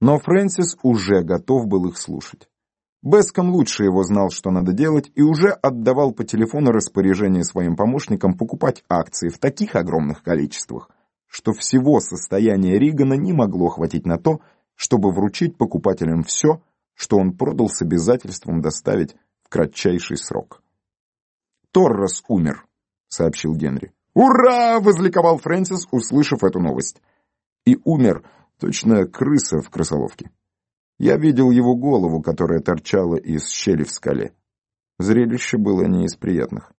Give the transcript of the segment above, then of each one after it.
Но Фрэнсис уже готов был их слушать. Беском лучше его знал, что надо делать, и уже отдавал по телефону распоряжение своим помощникам покупать акции в таких огромных количествах, что всего состояния Ригана не могло хватить на то, чтобы вручить покупателям все, что он продал с обязательством доставить в кратчайший срок. «Торрес умер», — сообщил Генри. «Ура!» — возликовал Фрэнсис, услышав эту новость. И умер точно крыса в крысоловке. Я видел его голову, которая торчала из щели в скале. Зрелище было не из приятных.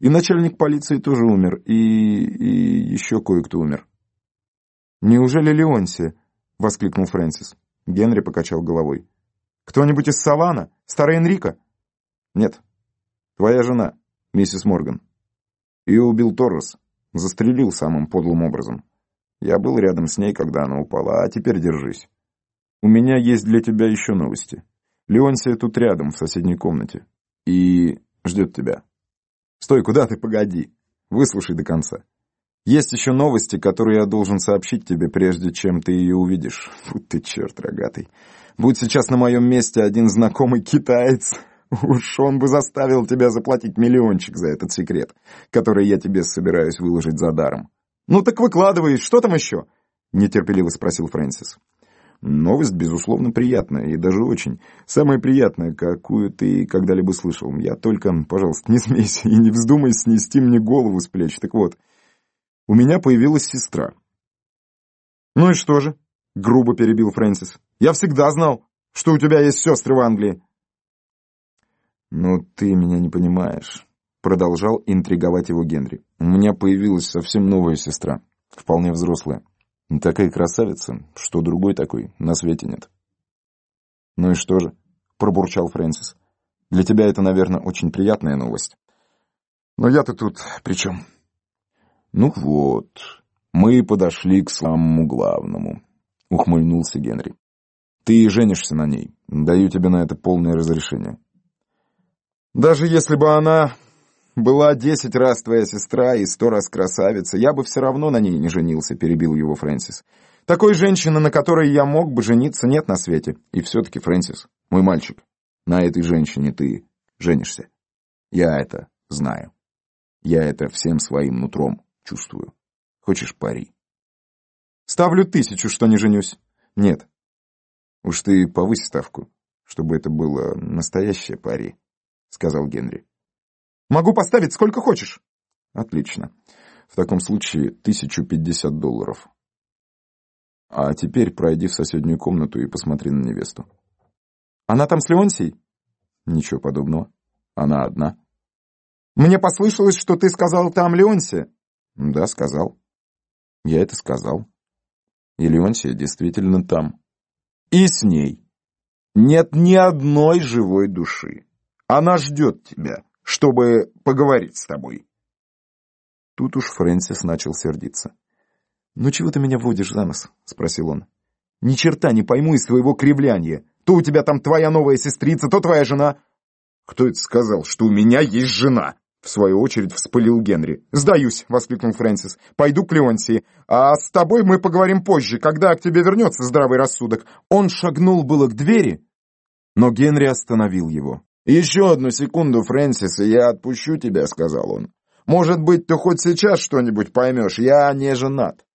И начальник полиции тоже умер, и... и еще кое-кто умер. «Неужели Леонси?» — воскликнул Фрэнсис. Генри покачал головой. «Кто-нибудь из Савана? Старая Энрика?» «Нет. Твоя жена, миссис Морган. Ее убил Торрес. Застрелил самым подлым образом. Я был рядом с ней, когда она упала, а теперь держись. У меня есть для тебя еще новости. Леонсия тут рядом, в соседней комнате. И ждет тебя. Стой, куда ты? Погоди. Выслушай до конца. Есть еще новости, которые я должен сообщить тебе, прежде чем ты ее увидишь. Фу ты, черт рогатый. Будь сейчас на моем месте один знакомый китаец, уж он бы заставил тебя заплатить миллиончик за этот секрет, который я тебе собираюсь выложить за даром. «Ну так выкладывай, что там еще?» — нетерпеливо спросил Фрэнсис. Новость, безусловно, приятная, и даже очень. Самая приятная, какую ты когда-либо слышал. Я только, пожалуйста, не смейся и не вздумай снести мне голову с плеч. Так вот, у меня появилась сестра. «Ну и что же?» — грубо перебил Фрэнсис. «Я всегда знал, что у тебя есть сестры в Англии». «Ну, ты меня не понимаешь», — продолжал интриговать его Генри. «У меня появилась совсем новая сестра, вполне взрослая. Такая красавица, что другой такой на свете нет». «Ну и что же?» — пробурчал Фрэнсис. «Для тебя это, наверное, очень приятная новость. Но я-то тут при чем?» «Ну вот, мы подошли к самому главному», — ухмыльнулся Генри. «Ты женишься на ней. Даю тебе на это полное разрешение». «Даже если бы она была десять раз твоя сестра и сто раз красавица, я бы все равно на ней не женился», — перебил его Фрэнсис. «Такой женщины, на которой я мог бы жениться, нет на свете. И все-таки, Фрэнсис, мой мальчик, на этой женщине ты женишься. Я это знаю. Я это всем своим нутром чувствую. Хочешь пари? Ставлю тысячу, что не женюсь. Нет. Уж ты повысь ставку, чтобы это было настоящее пари, сказал Генри. Могу поставить сколько хочешь. Отлично. В таком случае тысячу пятьдесят долларов. А теперь пройди в соседнюю комнату и посмотри на невесту. Она там с Леонсией? Ничего подобного. Она одна. Мне послышалось, что ты сказал там Леонсия. Да, сказал. Я это сказал. И Леонсия действительно там. И с ней. Нет ни одной живой души. Она ждет тебя, чтобы поговорить с тобой. Тут уж Фрэнсис начал сердиться. «Ну чего ты меня водишь за нос?» — спросил он. «Ни черта не пойму из твоего кривляния. То у тебя там твоя новая сестрица, то твоя жена». «Кто это сказал, что у меня есть жена?» В свою очередь вспылил Генри. «Сдаюсь!» — воскликнул Фрэнсис. «Пойду к Леонсии. А с тобой мы поговорим позже, когда к тебе вернется здравый рассудок». Он шагнул было к двери, но Генри остановил его. «Еще одну секунду, Фрэнсис, и я отпущу тебя», — сказал он. «Может быть, ты хоть сейчас что-нибудь поймешь. Я не женат.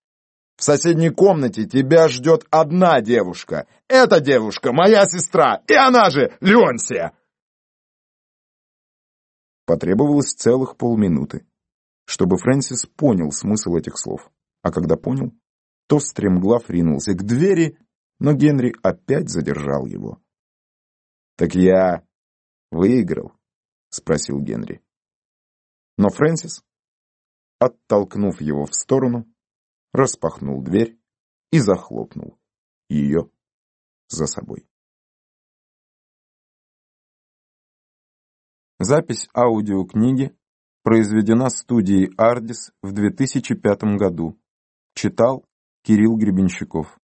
В соседней комнате тебя ждет одна девушка. Эта девушка — моя сестра, и она же Леонсия!» Потребовалось целых полминуты, чтобы Фрэнсис понял смысл этих слов. А когда понял, то стремглав ринулся к двери, но Генри опять задержал его. «Так я выиграл?» — спросил Генри. Но Фрэнсис, оттолкнув его в сторону, распахнул дверь и захлопнул ее за собой. Запись аудиокниги произведена студией «Ардис» в 2005 году. Читал Кирилл Гребенщиков.